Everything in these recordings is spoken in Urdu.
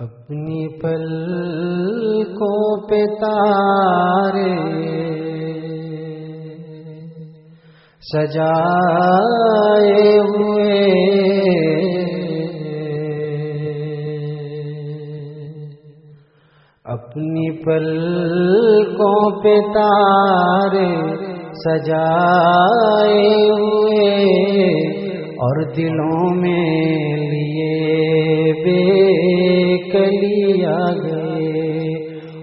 اپنی پل کو پتارے سجائے ہوئے۔ اپنی پل کو پتارے سجائے ہوئے۔ اور دلوں میں لیے بے کلی آ گئے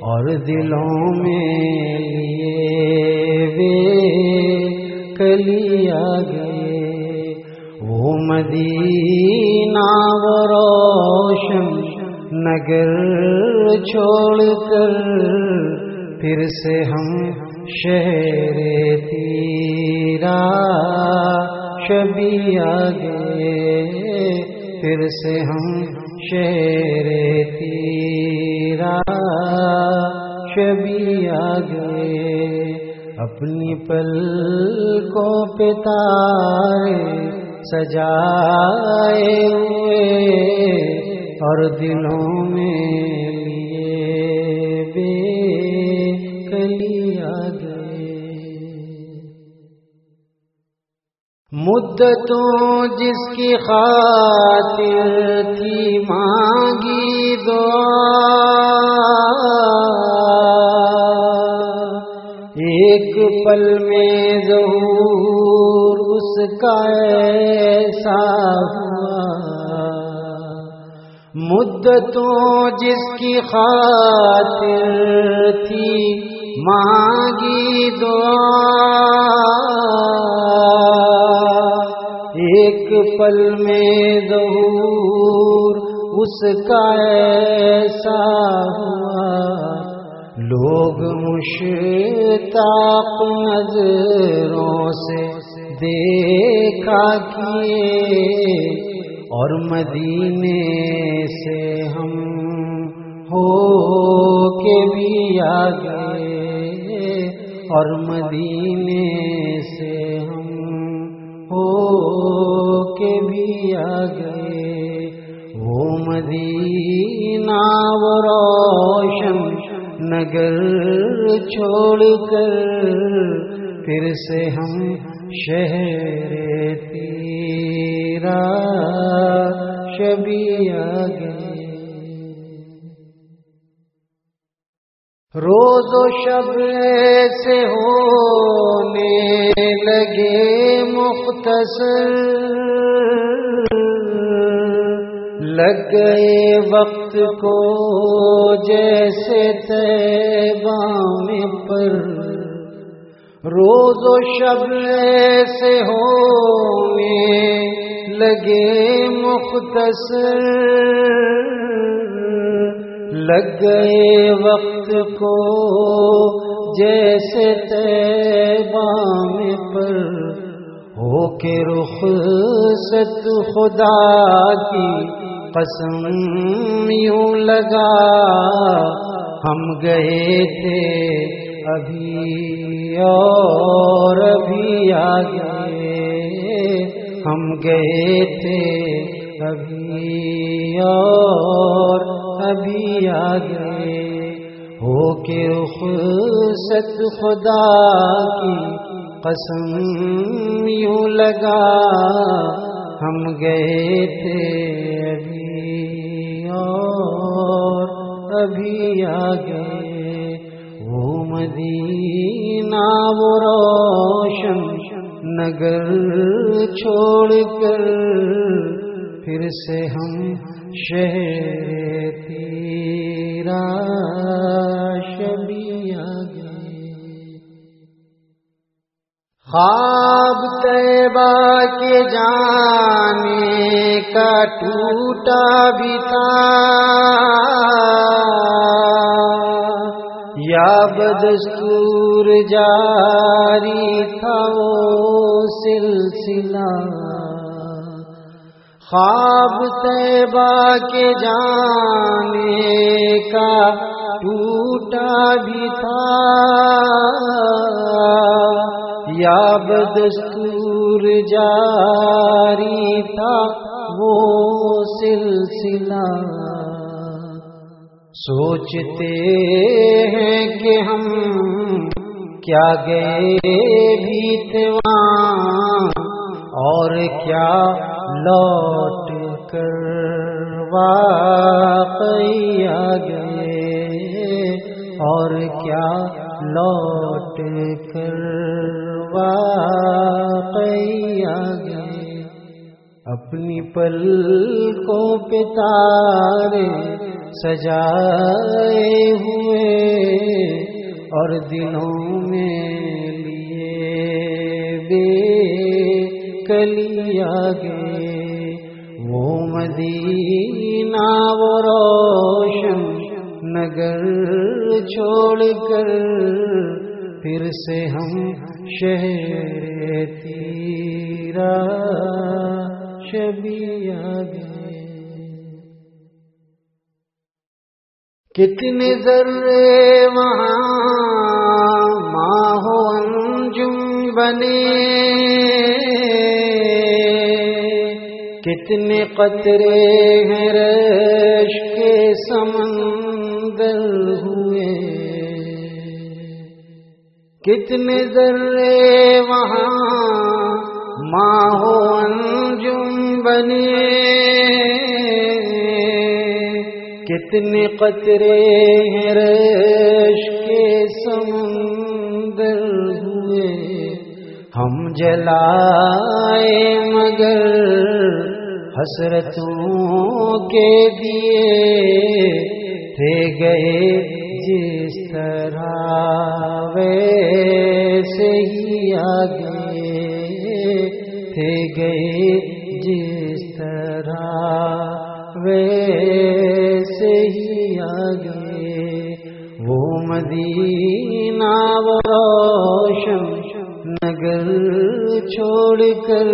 اور دلوں میں لیے بے کلی آ گئے۔ وہ مدینہ و روشن نگر چھوڑ کر پھر سے ہم شہر تیرا شبی آگے پھر سے ہم شیر تیرا شبی آگے اپنی پل کو پتارے سجائے ہوئے اور دلوں میں مدتوں جس کی خاطر تھی مانگی دعا۔ ایک پل میں ظہور اس کا ایسا ہوا۔ مدتوں جس کی خاطر تھی مانگی دعا۔ پل میں ظہور، اس کا ایسا ہوا۔ لوگ مشتاق نظروں سے دیکھا کیے اور مدینے سے ہم ہو کے بھی آ گئے اور مدینے سے ہم ہو کے بھی آ گئے وہ مدینہ و روشن نگر چھوڑ کر پھر سے ہم شہر تیرا شبی آ گئے روز و شب سے ہونے لگے مختصر۔ لگ گئے وقت کو جیسے تیبام پر۔ روز و شب سے ہونے لگے مختصر۔ لگ گئے وقت کو جیسے تیبام پر۔ ہو کے رخ ست خدا کی قسم یوں لگا۔ ہم گئے تھے ابھی اور ابھی آ گئے ہم گئے تھے ابھی اور ابھی آ گئے ہو کے رخ خدا کی قسم یوں لگا ہم گئے تھے ابھی اور ابھی آ گئے وہ مدینہ وہ روشن نگر چھوڑ کر پھر سے ہم شہر تیرا شبی آ گئے خواب طیبہ کے جانے کا ٹوٹا بھی تھا۔ یا بدستور جاری تھا وہ سلسلہ۔ خواب طیبہ کے جانے کا ٹوٹا بھی تھا۔ یا بدستور جاری تھا وہ سلسلہ۔ سوچتے ہیں کہ ہم کیا گئے بھی تھے وہاں اور کیا لوٹ کر واقعی آ گئے اور کیا لوٹ کر واقعی آ گئے اپنی پل کو پتارے سجائے ہوئے اور دنوں میں لیے بے کلی آگے. وہ مدینہ وہ روشن نگر چھوڑ کر پھر سے ہم شہر تیرا شبی آگے. کتنے ذرے وہاں ماہو انجم بنے. کتنے قطرے ہیں رش کے سمندر ہوئے۔ کتنے ذرے وہاں ماہو انجم بنے۔ کتنے قطرے ہیں رش کے سمندر ہوئے۔ ہم جلائے مگر حسرتوں کے دیے تھے گئے جس طرح ویسے ہی آگے تھے گئے جس طرح ویسے ہی آگے وہ مدینہ وہ روشن نگر چھوڑ کر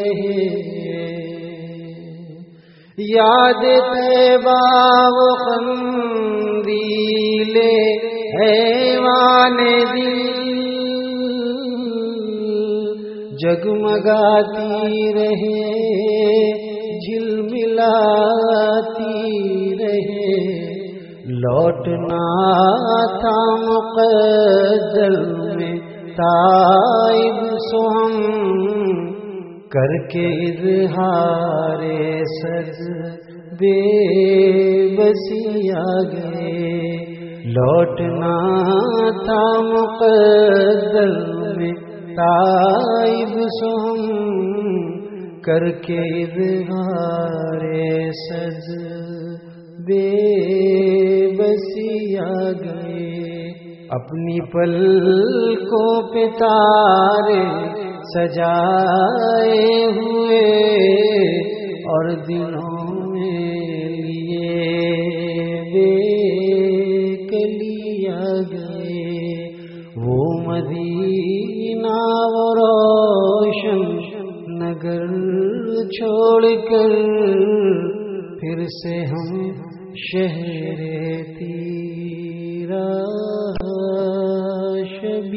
یاد تیباب قندیل ایوان دل جگمگاتی رہے، جھل ملاتی رہے۔ لوٹنا تھا مقدر میں، تائب سو ہم کر کے اظہار سر بے بسی آگے۔ لوٹنا تھا مقدر میں تائب سو کر کے اظہار سج بے بسی آ گئے اپنی پل کو پتارے۔ سجائے ہوئے اور دنوں میں لیے کے لیا گئے۔ وہ مدینہ و روشن نگر چھوڑ کر پھر سے ہم شہر تیرا شب